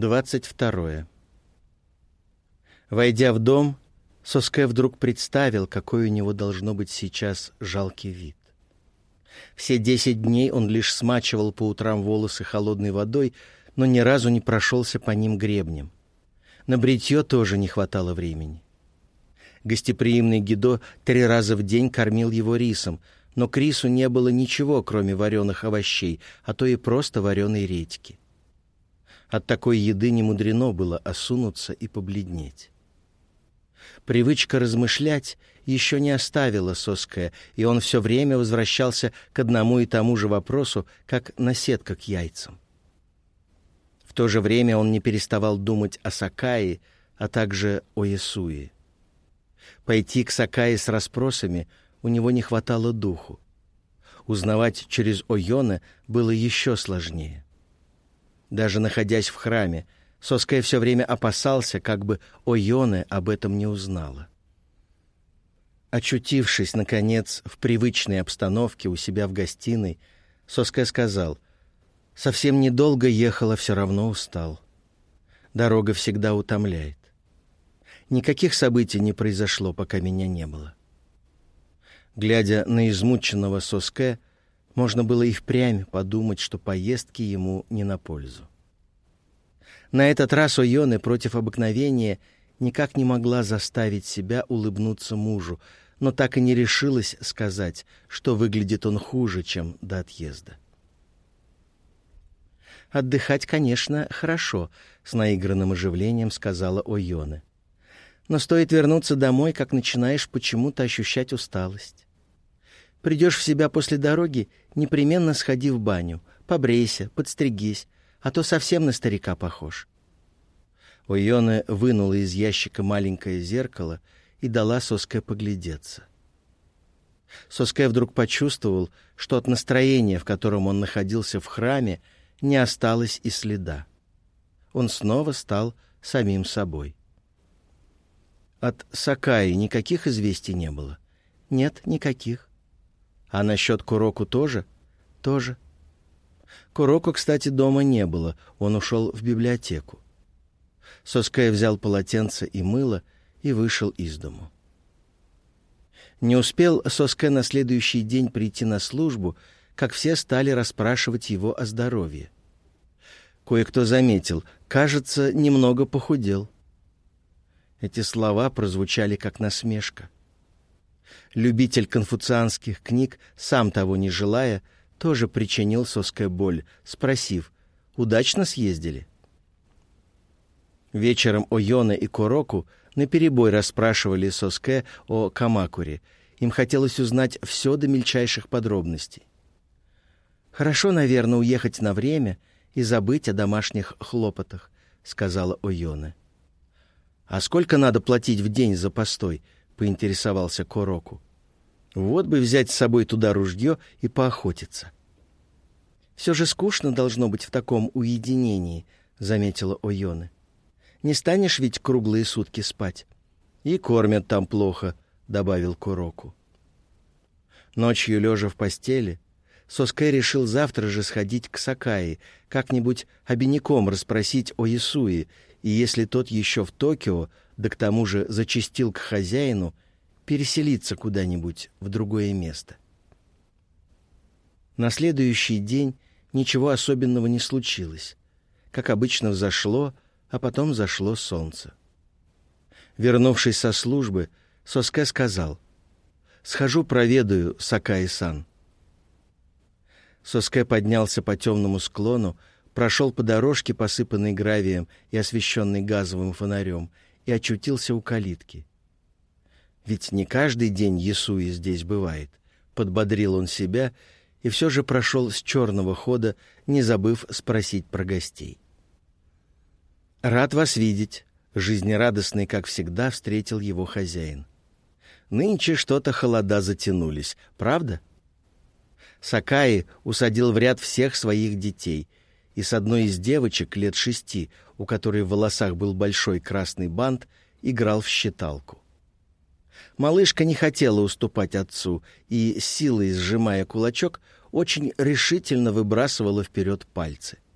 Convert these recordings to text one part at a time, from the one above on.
22. Войдя в дом, Соске вдруг представил, какой у него должно быть сейчас жалкий вид. Все десять дней он лишь смачивал по утрам волосы холодной водой, но ни разу не прошелся по ним гребнем. На бритье тоже не хватало времени. Гостеприимный Гидо три раза в день кормил его рисом, но к рису не было ничего, кроме вареных овощей, а то и просто вареной редьки. От такой еды не мудрено было осунуться и побледнеть. Привычка размышлять еще не оставила Соская, и он все время возвращался к одному и тому же вопросу, как наседка к яйцам. В то же время он не переставал думать о Сакае, а также о Ясуе. Пойти к Сакае с расспросами у него не хватало духу. Узнавать через Ойона было еще сложнее. Даже находясь в храме, Соская все время опасался, как бы Ойоне об этом не узнала. Очутившись, наконец, в привычной обстановке у себя в гостиной, Соская сказал, «Совсем недолго ехала, все равно устал. Дорога всегда утомляет. Никаких событий не произошло, пока меня не было». Глядя на измученного Соске, можно было и впрямь подумать, что поездки ему не на пользу. На этот раз Ойоне против обыкновения никак не могла заставить себя улыбнуться мужу, но так и не решилась сказать, что выглядит он хуже, чем до отъезда. «Отдыхать, конечно, хорошо», — с наигранным оживлением сказала Ойоне. «Но стоит вернуться домой, как начинаешь почему-то ощущать усталость. Придешь в себя после дороги, непременно сходи в баню, побрейся, подстригись, а то совсем на старика похож». Ойона вынула из ящика маленькое зеркало и дала Соске поглядеться. Соске вдруг почувствовал, что от настроения, в котором он находился в храме, не осталось и следа. Он снова стал самим собой. От Сакаи никаких известий не было? Нет, никаких. А насчет Куроку тоже? Тоже. Куроку, кстати, дома не было, он ушел в библиотеку. Соскай взял полотенце и мыло и вышел из дому. Не успел Соске на следующий день прийти на службу, как все стали расспрашивать его о здоровье. Кое-кто заметил, кажется, немного похудел. Эти слова прозвучали как насмешка. Любитель конфуцианских книг, сам того не желая, тоже причинил Соске боль, спросив, «Удачно съездили?» Вечером Ойона и Куроку наперебой расспрашивали Соске о Камакуре. Им хотелось узнать все до мельчайших подробностей. «Хорошо, наверное, уехать на время и забыть о домашних хлопотах», — сказала Ойона. «А сколько надо платить в день за постой?» — поинтересовался Куроку. «Вот бы взять с собой туда ружье и поохотиться». «Все же скучно должно быть в таком уединении», — заметила Ойона. Не станешь ведь круглые сутки спать. И кормят там плохо, — добавил Куроку. Ночью, лежа в постели, Соскэ решил завтра же сходить к Сакаи, как-нибудь обиняком расспросить о Исуе, и если тот еще в Токио, да к тому же зачистил к хозяину, переселиться куда-нибудь в другое место. На следующий день ничего особенного не случилось. Как обычно взошло, а потом зашло солнце. Вернувшись со службы, Соске сказал, «Схожу проведаю Сакаи-сан». Соске поднялся по темному склону, прошел по дорожке, посыпанной гравием и освещенной газовым фонарем, и очутился у калитки. Ведь не каждый день Ясуи здесь бывает, подбодрил он себя и все же прошел с черного хода, не забыв спросить про гостей. «Рад вас видеть», — жизнерадостный, как всегда, встретил его хозяин. «Нынче что-то холода затянулись, правда?» Сакаи усадил в ряд всех своих детей, и с одной из девочек лет шести, у которой в волосах был большой красный бант, играл в считалку. Малышка не хотела уступать отцу и, силой сжимая кулачок, очень решительно выбрасывала вперед пальцы —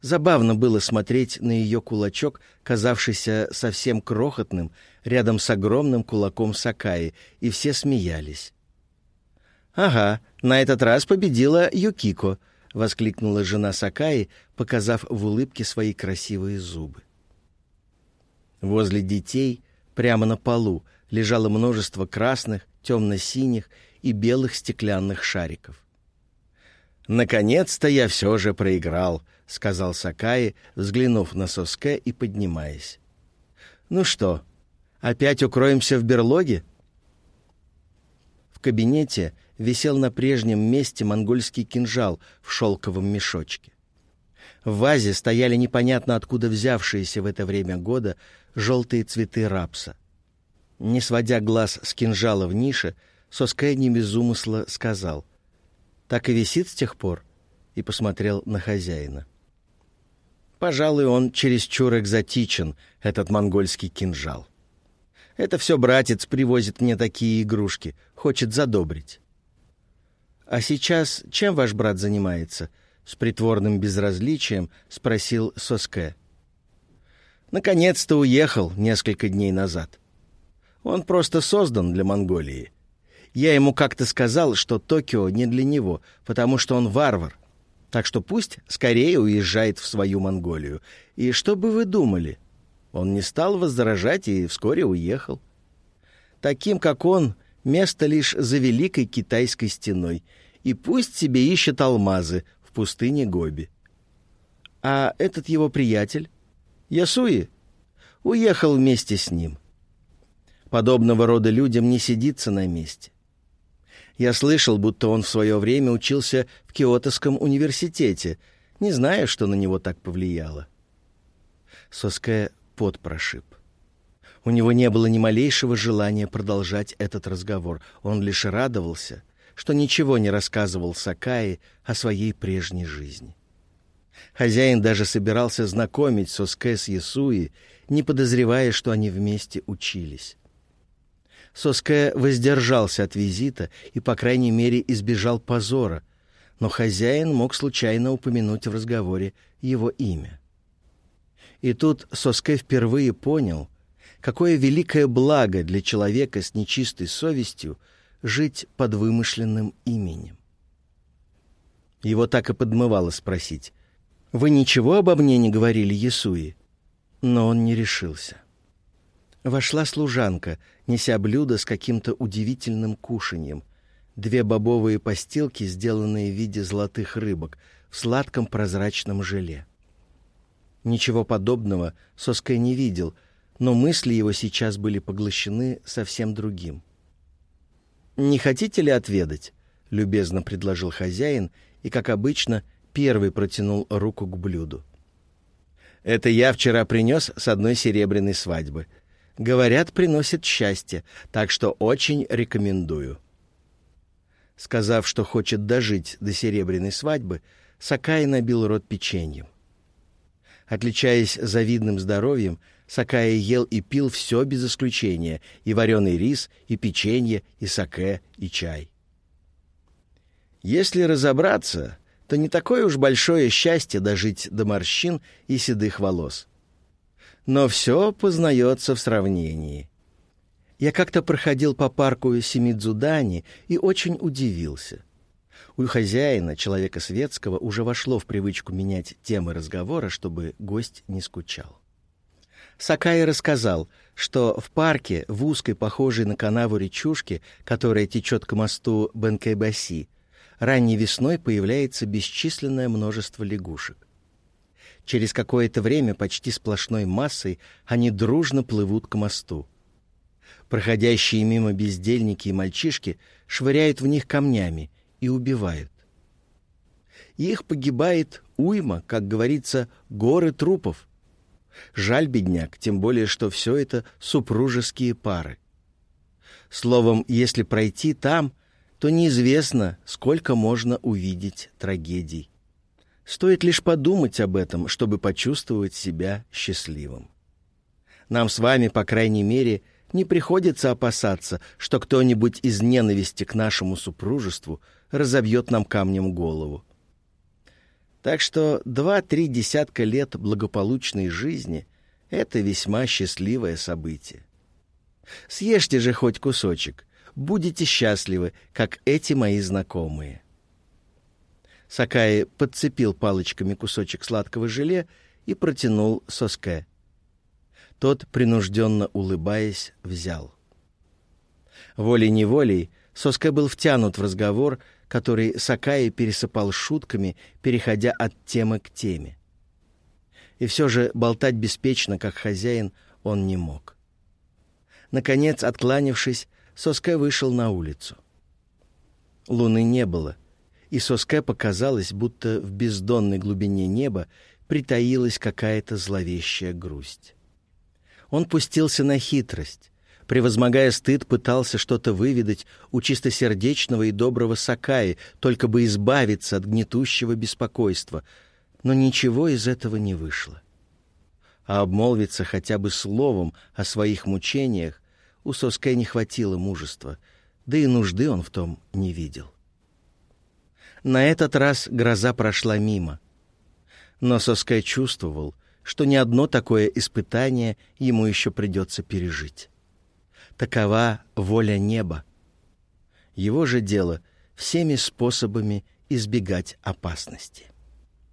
Забавно было смотреть на ее кулачок, казавшийся совсем крохотным, рядом с огромным кулаком Сакаи, и все смеялись. «Ага, на этот раз победила Юкико», — воскликнула жена Сакаи, показав в улыбке свои красивые зубы. Возле детей, прямо на полу, лежало множество красных, темно-синих и белых стеклянных шариков. «Наконец-то я все же проиграл», — сказал Сакаи, взглянув на Соске и поднимаясь. «Ну что, опять укроемся в берлоге?» В кабинете висел на прежнем месте монгольский кинжал в шелковом мешочке. В вазе стояли непонятно откуда взявшиеся в это время года желтые цветы рапса. Не сводя глаз с кинжала в нише, Соскай не без умысла сказал — так и висит с тех пор?» и посмотрел на хозяина. «Пожалуй, он чересчур экзотичен, этот монгольский кинжал. Это все братец привозит мне такие игрушки, хочет задобрить». «А сейчас чем ваш брат занимается?» — с притворным безразличием спросил Соске. «Наконец-то уехал несколько дней назад. Он просто создан для Монголии. Я ему как-то сказал, что Токио не для него, потому что он варвар. Так что пусть скорее уезжает в свою Монголию. И что бы вы думали? Он не стал возражать и вскоре уехал. Таким, как он, место лишь за Великой Китайской стеной. И пусть себе ищет алмазы пустыне Гоби. А этот его приятель, Ясуи, уехал вместе с ним. Подобного рода людям не сидится на месте. Я слышал, будто он в свое время учился в Киотовском университете, не зная, что на него так повлияло. Соске пот прошиб. У него не было ни малейшего желания продолжать этот разговор. Он лишь радовался, что ничего не рассказывал Сакаи о своей прежней жизни. Хозяин даже собирался знакомить Соске с Ясуи, не подозревая, что они вместе учились. Соске воздержался от визита и, по крайней мере, избежал позора, но хозяин мог случайно упомянуть в разговоре его имя. И тут Соске впервые понял, какое великое благо для человека с нечистой совестью жить под вымышленным именем. Его так и подмывало спросить, «Вы ничего обо мне не говорили, Ясуи?» Но он не решился. Вошла служанка, неся блюдо с каким-то удивительным кушаньем. Две бобовые постилки, сделанные в виде золотых рыбок, в сладком прозрачном желе. Ничего подобного Соскай не видел, но мысли его сейчас были поглощены совсем другим. «Не хотите ли отведать?» — любезно предложил хозяин и, как обычно, первый протянул руку к блюду. «Это я вчера принес с одной серебряной свадьбы», Говорят, приносит счастье, так что очень рекомендую. Сказав, что хочет дожить до серебряной свадьбы, Сакай набил рот печеньем. Отличаясь завидным здоровьем, Сакая ел и пил все без исключения, и вареный рис, и печенье, и саке, и чай. Если разобраться, то не такое уж большое счастье дожить до морщин и седых волос но все познается в сравнении. Я как-то проходил по парку Семидзудани и очень удивился. У хозяина, человека светского, уже вошло в привычку менять темы разговора, чтобы гость не скучал. Сакай рассказал, что в парке, в узкой, похожей на канаву речушке, которая течет к мосту Бенкайбаси, ранней весной появляется бесчисленное множество лягушек. Через какое-то время почти сплошной массой они дружно плывут к мосту. Проходящие мимо бездельники и мальчишки швыряют в них камнями и убивают. их погибает уйма, как говорится, горы трупов. Жаль бедняк, тем более, что все это супружеские пары. Словом, если пройти там, то неизвестно, сколько можно увидеть трагедий. Стоит лишь подумать об этом, чтобы почувствовать себя счастливым. Нам с вами, по крайней мере, не приходится опасаться, что кто-нибудь из ненависти к нашему супружеству разобьет нам камнем голову. Так что два-три десятка лет благополучной жизни — это весьма счастливое событие. Съешьте же хоть кусочек, будете счастливы, как эти мои знакомые. Сакаи подцепил палочками кусочек сладкого желе и протянул Соске. Тот, принужденно улыбаясь, взял. Волей-неволей Соске был втянут в разговор, который Сакаи пересыпал шутками, переходя от темы к теме. И все же болтать беспечно, как хозяин, он не мог. Наконец, откланившись, Соске вышел на улицу. Луны не было, и Соске показалось, будто в бездонной глубине неба притаилась какая-то зловещая грусть. Он пустился на хитрость, превозмогая стыд, пытался что-то выведать у чистосердечного и доброго Сакаи, только бы избавиться от гнетущего беспокойства, но ничего из этого не вышло. А обмолвиться хотя бы словом о своих мучениях у Соске не хватило мужества, да и нужды он в том не видел. На этот раз гроза прошла мимо. Но Соске чувствовал, что ни одно такое испытание ему еще придется пережить. Такова воля неба. Его же дело всеми способами избегать опасности.